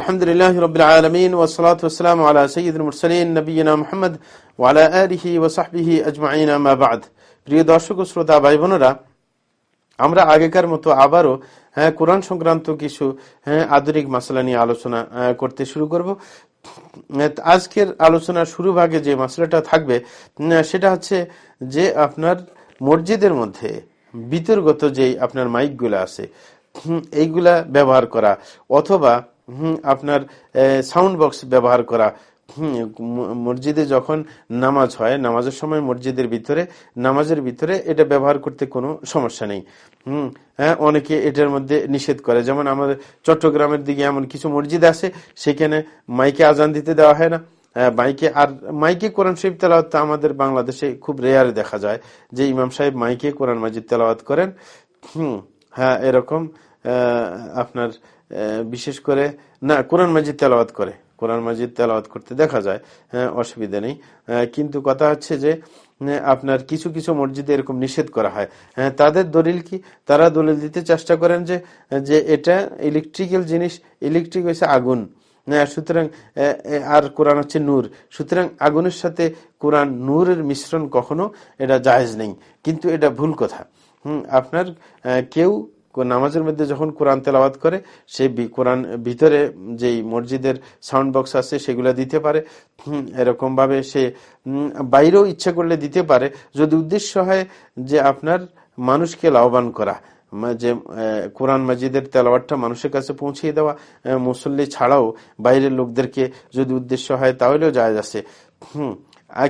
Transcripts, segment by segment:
আলহামদুলিল্লাহ রবিল আলমিন ওসলাতাম আলা সঈদুল মুরসলিন নবীনা মোহাম্মদ ওয়ালা আলহি ওসাহবিহি আজমাইন আমাবাদ প্রিয় দর্শক ও শ্রোতা, ভাই বোনেরা, আমরা আগেকার মতো আবারও হ্যাঁ কোরআন সংক্রান্ত কিছু হ্যাঁ আধুনিক মশলা নিয়ে আলোচনা করতে শুরু করব। হ্যাঁ, আজকের আলোচনার শুরু ভাগে যে মশলাটা থাকবে সেটা হচ্ছে যে আপনার মসজিদের মধ্যে বিতর্গত যেই আপনার মাইকগুলো আছে এইগুলা ব্যবহার করা, অথবা আপনার সাউন্ড বক্স ব্যবহার করা। মসজিদে যখন নামাজ হয়, নামাজের সময় মসজিদের ভিতরে, নামাজের ভিতরে এটা ব্যবহার করতে কোনো সমস্যা নেই। হম হ্যাঁ অনেকে এটার মধ্যে নিষেধ করে। যেমন আমাদের চট্টগ্রামের দিকে এমন কিছু মসজিদ আছে, সেখানে মাইকে আজান দিতে দেওয়া হয় না। মাইকে, আর মাইকে কোরআন শরীফ তেলাওয়াত আমাদের বাংলাদেশে খুব রেয়ারে দেখা যায়, যে ইমাম সাহেব মাইকে কোরআন মাজিদ তেলাওয়াত করেন। হম হ্যাঁ এরকম আপনার বিশেষ করে, না, কোরআন মাজিদ তেলাওয়াত করে। কোরআন মাজিদ তেলাওয়াত করতে দেখা যায় অসুবিধা নেই। কিন্তু কথা হচ্ছে যে আপনার কিছু কিছু মসজিদে এরকম নিষেধ করা হয়। হ্যাঁ তাদের দলিল কি? তারা দলিল দিতে চেষ্টা করেন যে যে এটা ইলেকট্রিক্যাল জিনিস ইলেকট্রিক হয়েছে আগুন। সুতরাং আর কোরআন হচ্ছে নূর। সুতরাং আগুনের সাথে কোরআন নূরের মিশ্রণ কখনো এটা জায়েজ নেই। কিন্তু এটা ভুল কথা। হম, আপনার কেউ নামাজের মধ্যে যখন কোরআন তেলাওয়াত করে সেই কোরআন ভিতরে যেই মসজিদের সাউন্ড বক্স আছে সেগুলো দিতে পারে। এরকম ভাবে সে বাইরেও ইচ্ছা করলে দিতে পারে। যদি উদ্দেশ্য হয় যে আপনার মানুষকে লাভবান করা যে কোরআন মাজিদের তেলাওয়াতটা মানুষের কাছে পৌঁছিয়ে দেওয়া মুসল্লি ছাড়াও বাইরের লোকদেরকে যদি উদ্দেশ্য হয় তাহলেও যায় আছে হম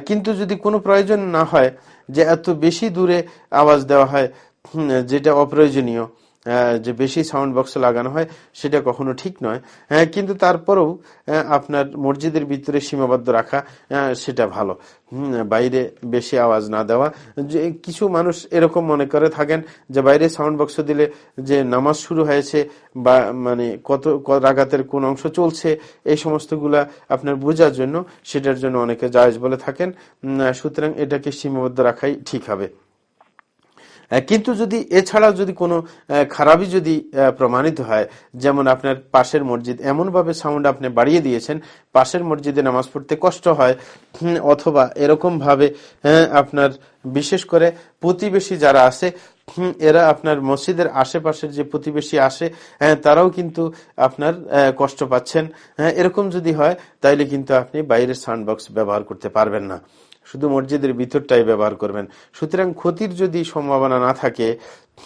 কিন্তু যদি কোনো প্রয়োজন না হয়, যে এত বেশি দূরে আওয়াজ দেওয়া হয় যেটা অপ্রয়োজনীয় যে বেশি সাউন্ড বক্স লাগানো হয়, সেটা কখনো ঠিক নয়। কিন্তু তারপরেও আপনার মসজিদের ভিতরে সীমাবদ্ধ রাখা সেটা ভালো। বাইরে বেশি আওয়াজ না দেওয়া। যে কিছু মানুষ এরকম মনে করে থাকেন যে বাইরে সাউন্ড বক্স দিলে যে নামাজ শুরু হয়েছে বা মানে কত রাগাতের কোন অংশ চলছে, এই সমস্তগুলা আপনার বোঝার জন্য, সেটার জন্য অনেকে জায়জ বলে থাকেন। সুতরাং এটাকে সীমাবদ্ধ রাখাই ঠিক হবে। কিন্তু যদি এছাড়া যদি কোনো খারাপই যদি প্রমাণিত হয়, যেমন আপনার পাশের মসজিদ, এমনভাবে সাউন্ড আপনি বাড়িয়ে দিয়েছেন, পাশের মসজিদে নামাজ পড়তে কষ্ট হয় অথবা এরকমভাবে আপনার বিশেষ করে প্রতিবেশী যারা আছে এরা আপনার মসজিদের আশেপাশের যে প্রতিবেশী আসে হ্যাঁ তারাও কিন্তু আপনার কষ্ট পাচ্ছেন। হ্যাঁ এরকম যদি হয়, তাইলে কিন্তু আপনি বাইরের সাউন্ড বক্স ব্যবহার করতে পারবেন না। শুধু মসজিদের ভিতরটাই ব্যবহার করবেন। সুতরাং ক্ষতির যদি সম্ভাবনা না থাকে,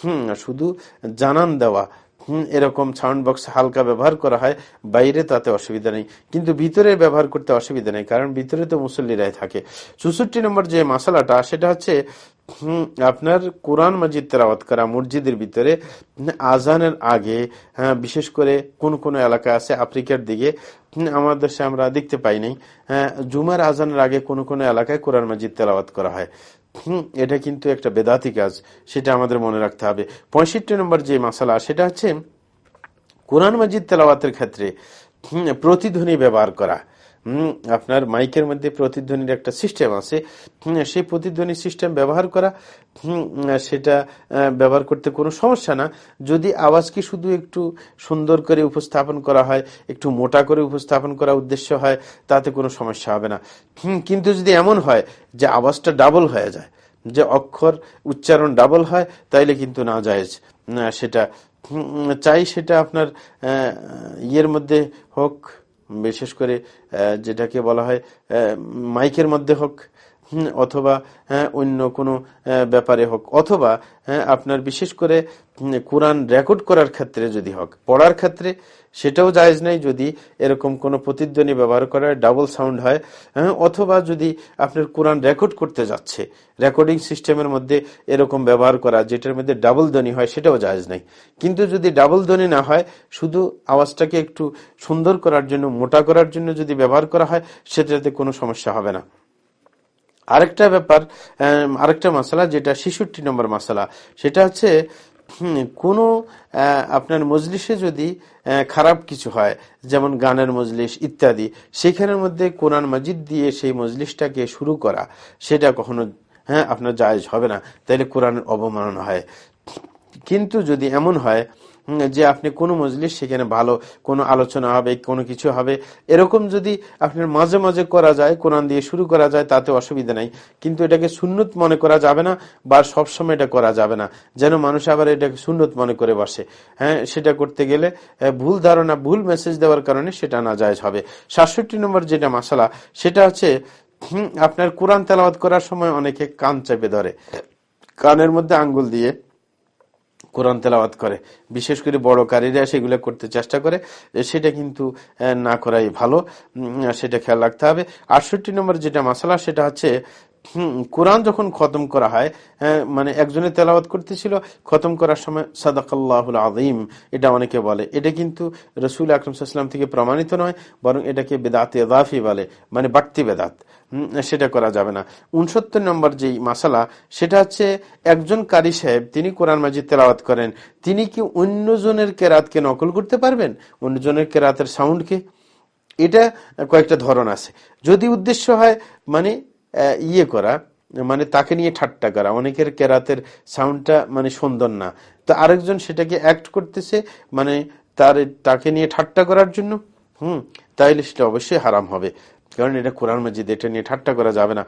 হুম, শুধু জানান দেওয়া হম, এরকম সাউন্ড বক্স হালকা ব্যবহার করা হয়, বাইরে তাতে অসুবিধা নেই। কিন্তু ভিতরে ব্যবহার করতে অসুবিধা নেই, কারণ ভিতরে তো মুসল্লিরাই থাকে। চৌষট্টি নম্বর যে মশলাটা, সেটা হচ্ছে আপনার কোরআন মসজিদ তেরাওয়াত করা মসজিদের ভিতরে আজানের আগে হ্যাঁ বিশেষ করে কোন কোন এলাকা আছে, আফ্রিকার দিকে আমাদের দেশে আমরা দেখতে পাই নাই। হ্যাঁ জুমার আজানের আগে কোন কোন এলাকায় কোরআন মসজিদ তেলাওয়াত করা হয়। হম, এটা কিন্তু একটা বেদাতি কাজ, সেটা আমাদের মনে রাখতে হবে। পঁয়ষট্টি নম্বর যে মশালা, সেটা হচ্ছে কোরআন মজিদ তেলাওয়াতের ক্ষেত্রে প্রতিধ্বনি ব্যবহার করা। আপনার মাইকের মধ্যে প্রতিধ্বনির একটা সিস্টেম আছে। সেই প্রতিধ্বনি সিস্টেম ব্যবহার করা সেটা ব্যবহার করতে কোনো সমস্যা না। যদি আওয়াজকে শুধু একটু সুন্দর করে উপস্থাপন করা হয়, একটু মোটা করে উপস্থাপন করা উদ্দেশ্য হয়, তাতে কোনো সমস্যা হবে না। কিন্তু যদি এমন হয় যে আওয়াজটা ডাবল হয়ে যায়, যে অক্ষর উচ্চারণ ডাবল হয়, তাইলে কিন্তু না যায় সেটা চাই সেটা আপনার ইয়ের মধ্যে হোক বিশেষ করে যেটাকে বলা হয় মাইকের মধ্যে হোক অথবা অন্য কোনো ব্যাপারে হোক। অথবা আপনার বিশেষ করে কোরআন রেকর্ড করার ক্ষেত্রে যদি হোক, পড়ার ক্ষেত্রে সেটাও জায়জ নাই যদি এরকম কোনো প্রতিধ্বনি ব্যবহার করা ডাবল সাউন্ড হয় অথবা যদি আপনার কোরআন রেকর্ড করতে যাচ্ছে, রেকর্ডিং সিস্টেমের মধ্যে এরকম ব্যবহার করা যেটার মধ্যে ডাবল ধ্বনি হয় সেটাও জায়জ নাই। কিন্তু যদি ডাবল ধ্বনি না হয়, শুধু আওয়াজটাকে একটু সুন্দর করার জন্য, মোটা করার জন্য যদি ব্যবহার করা হয়, সেটাতে কোনো সমস্যা হবে না। আরেকটা ব্যাপার আরেকটা মশলা যেটা ছেষট্টি নম্বর মশলা, সেটা হচ্ছে কোন আপনার মজলিসে যদি খারাপ কিছু হয়, যেমন গানের মজলিস ইত্যাদি, সেখানের মধ্যে কোরআন মজিদ দিয়ে সেই মজলিসটাকে শুরু করা, সেটা কখনো হ্যাঁ আপনার জায়জ হবে না। তাইলে কোরআনের অবমাননা হয়। কিন্তু যদি এমন হয় যে আপনি কোনো মজলিস সেখানে ভালো, কোনো আলোচনা হবে, কোনো কিছু হবে, এরকম যদি আপনার মাঝে মাঝে করা যায়, কোরআন দিয়ে শুরু করা যায়, তাতে অসুবিধা নাই। কিন্তু এটাকে সুন্নত মনে করা যাবে না, বা সবসময় এটা করা যাবে না। যেন মানুষ আবার এটাকে সুন্নত মনে করে বসে। হ্যাঁ সেটা করতে গেলে ভুল ধারণা, ভুল মেসেজ দেওয়ার কারণে সেটা না যায় হবে। সাতষট্টি নম্বর যেটা মশালা, সেটা হচ্ছে আপনার কোরআন তেলাওয়াত করার সময় অনেকে কান চেপে ধরে। কানের মধ্যে আঙ্গুল দিয়ে কোরআন তেলাওয়াত করে। বিশেষ করে বড় কারীরা সেগুলো করতে চেষ্টা করে সেটা কিন্তু না করাই ভালো। সেটা খেয়াল রাখতে হবে। আটষট্টি নম্বর যেটা মশালা, সেটা হচ্ছে কোরআন যখন খতম করা হয় মানে একজনে তেলাওয়াত করতেছিল, খতম করার সময় সাদাকাল্লাহুল আদিম এটা অনেকে বলে। এটা কিন্তু রসুল আকরমসাল্লাম থেকে প্রমাণিত নয়, বরং এটাকে বেদাত এদাফি বলে মানে বাড়তি বেদাত। সেটা করা যাবে না। উনসত্তর নম্বর যেই মাসালা, সেটা হচ্ছে একজন কারি সাহেব, তিনি কোরআন মাজিদ তেলাওয়াত করেন, তিনি কি অন্যজনের কেরাতকে নকল করতে পারবেন? অন্যজনের কেরাতের সাউন্ডকে? এটা কয়েকটা ধরন আছে। যদি উদ্দেশ্য হয় মানে ইয়ে করা মানে তাকে নিয়ে ঠাট্টা করা। অনেকের কেরাতের সাউন্ডটা মানে সুন্দর না। তো আরেকজন সেটাকে অ্যাক্ট করতেছে মানে তার, তাকে নিয়ে ঠাট্টা করার জন্য। হুম, তাইলে সেটা অবশ্যই হারাম হবে। কারণ এটা কোরআন মজিদ এটা নিয়ে ঠাট্টা করা যাবে না।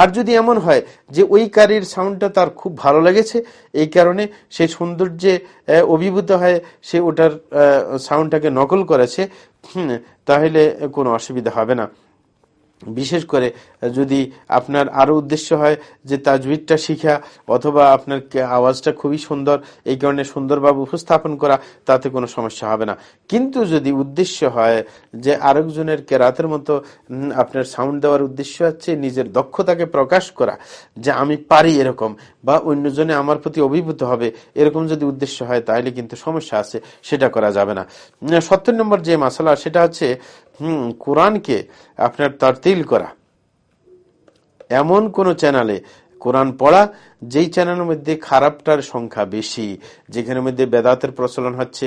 আর যদি এমন হয় যে ওই কারির সাউন্ডটা তার খুব ভালো লেগেছে, এই কারণে সেই সৌন্দর্যে অভিভূত হয় সে ওটার সাউন্ডটাকে নকল করেছে তাহলে কোনো অসুবিধা হবে না। বিশেষ করে যদি আপনার আরও উদ্দেশ্য হয় যে তাজবিদটা শিখা, অথবা আপনার আওয়াজটা খুবই সুন্দর, এই কারণে সুন্দরভাবে উপস্থাপন করা, তাতে কোনো সমস্যা হবে না। কিন্তু যদি উদ্দেশ্য হয় যে আরেকজনের কেরাতের মতো আপনার সাউন্ড দেওয়ার উদ্দেশ্য হচ্ছে নিজের দক্ষতাকে প্রকাশ করা, যে আমি পারি এরকম, বা অন্যজনে আমার প্রতি অভিভূত হবে, এরকম যদি উদ্দেশ্য হয়, তাহলে কিন্তু সমস্যা আছে, সেটা করা যাবে না। সত্তর নম্বর যে মাসালা, সেটা হচ্ছে, হম, কোরআনকে আপনার তারতিল করা। এমন কোন চ্যানেলে কোরআন পড়া, যেই চ্যানেলের মধ্যে খারাপটার সংখ্যা বেশি, যেখানের মধ্যে বেদাতের প্রচলন হচ্ছে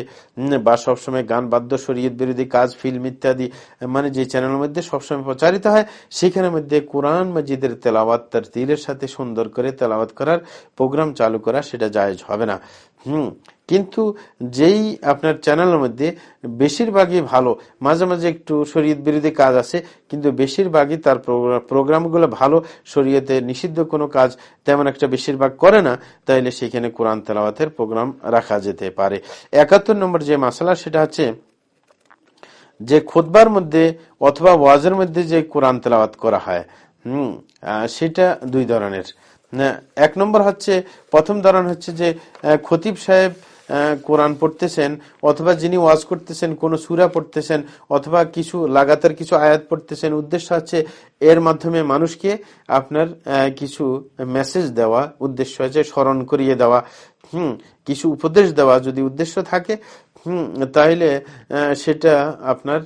বা সবসময় গান বাদ্য, শরীয়ত বিরোধী কাজ ফিল্ম ইত্যাদি মানে যে চ্যানেলের মধ্যে সবসময় প্রচারিত হয়, সেখানের মধ্যে কোরআন মজিদের তেলাওয়াত, তার তীরের সাথে সুন্দর করে তেলাওয়াত করার প্রোগ্রাম চালু করা সেটা জায়জ হবে না। হুম। কিন্তু যেই আপনার চ্যানেলের মধ্যে বেশিরভাগই ভালো, মাঝে মাঝে একটু শরীয়ত বিরোধী কাজ আছে, কিন্তু বেশিরভাগই তার প্রোগ্রামগুলো ভালো, শরীয়তে নিষিদ্ধ কোনো কাজ তেমন একটা বেশিরভাগ করে না, তাইলে সেখানে কোরআন তেলাওয়াতের প্রোগ্রাম রাখা যেতে পারে। একাত্তর নম্বর যে মশলা সেটা হচ্ছে যে খোদবার মধ্যে অথবা ওয়াজের মধ্যে যে কোরআন তেলাওয়াত করা হয়, হুম সেটা দুই ধরনের। এক নম্বর হচ্ছে, প্রথম ধরন হচ্ছে যে খতিব সাহেব কোরআন পড়তেছেন, অথবা যিনি ওয়াজ করতেছেন, কোনো সুরা পড়তেছেন, অথবা কিছু, লাগাতার কিছু আয়াত পড়তেছেন, উদ্দেশ্য হচ্ছে এর মাধ্যমে মানুষকে আপনার কিছু মেসেজ দেওয়া, উদ্দেশ্য হচ্ছে স্মরণ করিয়ে দেওয়া, হুম, কিছু উপদেশ দেওয়া যদি উদ্দেশ্য থাকে, হুম, তাহলে সেটা আপনার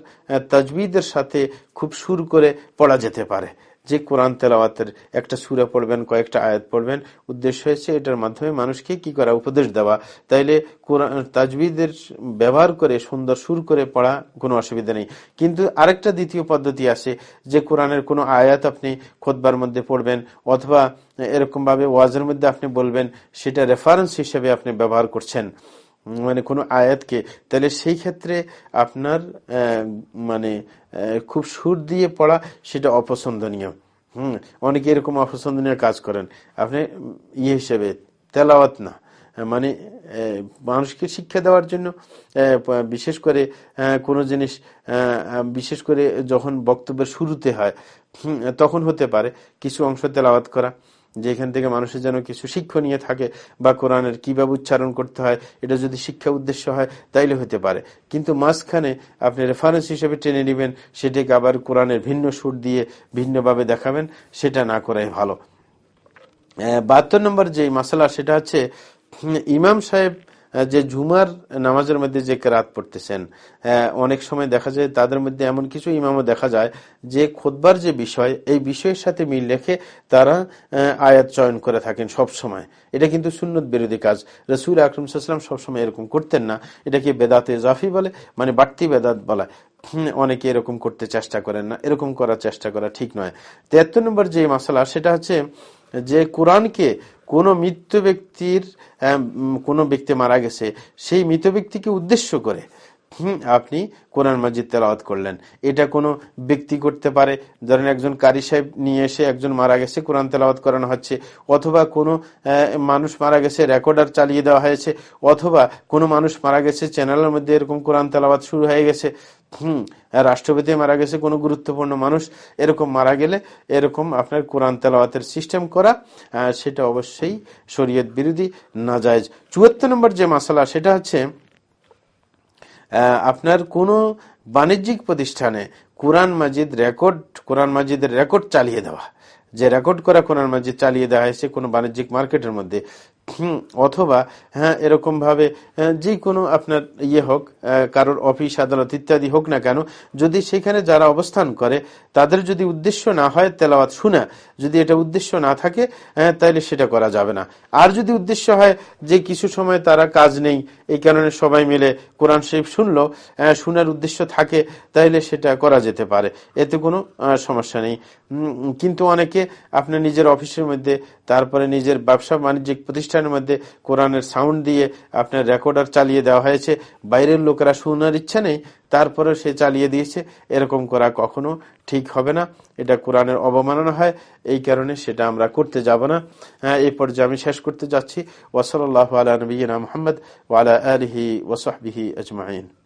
তাজবিদের সাথে খুব সুর করে পড়া যেতে পারে। যে কোরআন তেলাওয়াতের একটা সুরে পড়বেন, কয়েকটা আয়াত পড়বেন, উদ্দেশ্য হয়েছে এটার মাধ্যমে মানুষকে কি করা, উপদেশ দেওয়া। তাইলে কোরআন, তাজবিদের ব্যবহার করে, সুন্দর সুর করে পড়া কোনো অসুবিধা নেই। কিন্তু আরেকটা দ্বিতীয় পদ্ধতি আছে যে কোরআনের কোনো আয়াত আপনি খোদবার মধ্যে পড়বেন, অথবা এরকমভাবে ওয়াজের মধ্যে আপনি বলবেন, সেটা রেফারেন্স হিসেবে আপনি ব্যবহার করছেন। মানে কোনো আয়াতকে, তাহলে সেই ক্ষেত্রে আপনার মানে খুব সুর দিয়ে পড়া সেটা অপছন্দনীয়। হুম, অনেকে এরকম অপছন্দনীয় কাজ করেন। আপনি ইয়ে হিসেবে তেলাওয়াত না। মানে মানুষকে শিক্ষা দেওয়ার জন্য বিশেষ করে কোনো জিনিস বিশেষ করে যখন বক্তব্যের শুরুতে হয় তখন হতে পারে কিছু অংশ তেলাওয়াত করা। যে এখান থেকে মানুষের যেন কিছু শিক্ষণীয় থাকে বা কোরআনের কীভাবে উচ্চারণ করতে হয়, এটা যদি শিক্ষা উদ্দেশ্য হয়, তাইলে হতে পারে। কিন্তু মাঝখানে আপনি রেফারেন্স হিসেবে টেনে নেবেন, সেটাকে আবার কোরআনের ভিন্ন সুর দিয়ে ভিন্নভাবে দেখাবেন, সেটা না করাই ভালো। বাহাত্তর নম্বর যে মশলা সেটা হচ্ছে ইমাম সাহেব যে ঝুমার নামাজের মধ্যে যে কেরাত পড়তেছেন অনেক সময় দেখা যায় তাদের মধ্যে এমন কিছু ইমামও দেখা যায় যে খোদবার যে বিষয়, এই বিষয়ের সাথে মিল রেখে তারা আয়াত চয়ন করে থাকেন সব সময়। এটা কিন্তু সুন্নত বিরোধী কাজ। রসুল আকরম সাল্লাম সবসময় এরকম করতেন না। এটাকে বেদাতে জাফি বলে মানে বাড়তি বেদাত বলা। অনেকে এরকম করতে চেষ্টা করেন না। এরকম করার চেষ্টা করা ঠিক নয়। তেহাত্তর নম্বর যে মশলা সেটা হচ্ছে যে কোরআনকে কোনো মৃত্যু ব্যক্তির কোনো ব্যক্তি মারা গেছে, সেই মৃত ব্যক্তিকে উদ্দেশ্য করে আপনি কোরআন মাজিদ তেলাওয়াত করলেন। এটা কোনো ব্যক্তি করতে পারে। ধরেন একজন কারি সাহেব নিয়ে এসে একজন মারা গেছে, কোরআন তেলাওয়াত করানো হচ্ছে, অথবা কোনো মানুষ মারা গেছে, রেকর্ডার চালিয়ে দেওয়া হয়েছে, অথবা কোনো মানুষ মারা গেছে, চ্যানেলের মধ্যে এরকম কোরআন তেলাওয়াত শুরু হয়ে গেছে হুম রাষ্ট্রপতি মারা গেছে কোনো গুরুত্বপূর্ণ মানুষ, এরকম মারা গেলে এরকম আপনার কোরআন তেলাওয়াতের সিস্টেম করা সেটা অবশ্যই শরীয়ত বিরোধী না যায় চুয়াত্তর নম্বর যে মশলা সেটা হচ্ছে আপনার কোনো বাণিজ্যিক প্রতিষ্ঠানে কোরআন মাজিদ রেকর্ড, কোরআন মাজিদের রেকর্ড চালিয়ে দেওয়া। যে রেকর্ড করা কোরআন মাজিদ চালিয়ে দেওয়া হয়েছে কোনো বাণিজ্যিক মার্কেটের মধ্যে অথবা হ্যাঁ এরকম ভাবে যে কোনো আপনার ইয়ে হোক কারোর অফিস, আদালত ইত্যাদি হোক না কেন, যদি সেখানে যারা অবস্থান করে, তাদের যদি উদ্দেশ্য না হয় তেলাওয়াত শোনা, যদি এটা উদ্দেশ্য না থাকে তাহলে সেটা করা যাবে না। আর যদি উদ্দেশ্য হয় যে কিছু সময় তারা কাজ নেই, এই কারণে সবাই মিলে কোরআন শরীফ শুনলো শোনার উদ্দেশ্য থাকে তাহলে সেটা করা যেতে পারে। এতে কোনো সমস্যা নেই। কিন্তু অনেকে আপনার নিজের অফিসের মধ্যে, তারপরে নিজের ব্যবসা বাণিজ্যিক প্রতিষ্ঠানের মধ্যে কোরআনের সাউন্ড দিয়ে আপনার রেকর্ডার চালিয়ে দেওয়া হয়েছে। বাইরের লোকেরা শোনার ইচ্ছা নেই তারপরে সে চালিয়ে দিয়েছে। এরকম করা কখনো ঠিক হবে না। এটা কোরআনের অবমাননা হয়। এই কারণে সেটা আমরা করতে যাব না। হ্যাঁ, এই পর্যায়ে আমি শেষ করতে যাচ্ছি। ওসলাল্লাহ আলা নবীনা মোহাম্মদ ওয়ালা আলহি ওসহবিহি আজমাইন।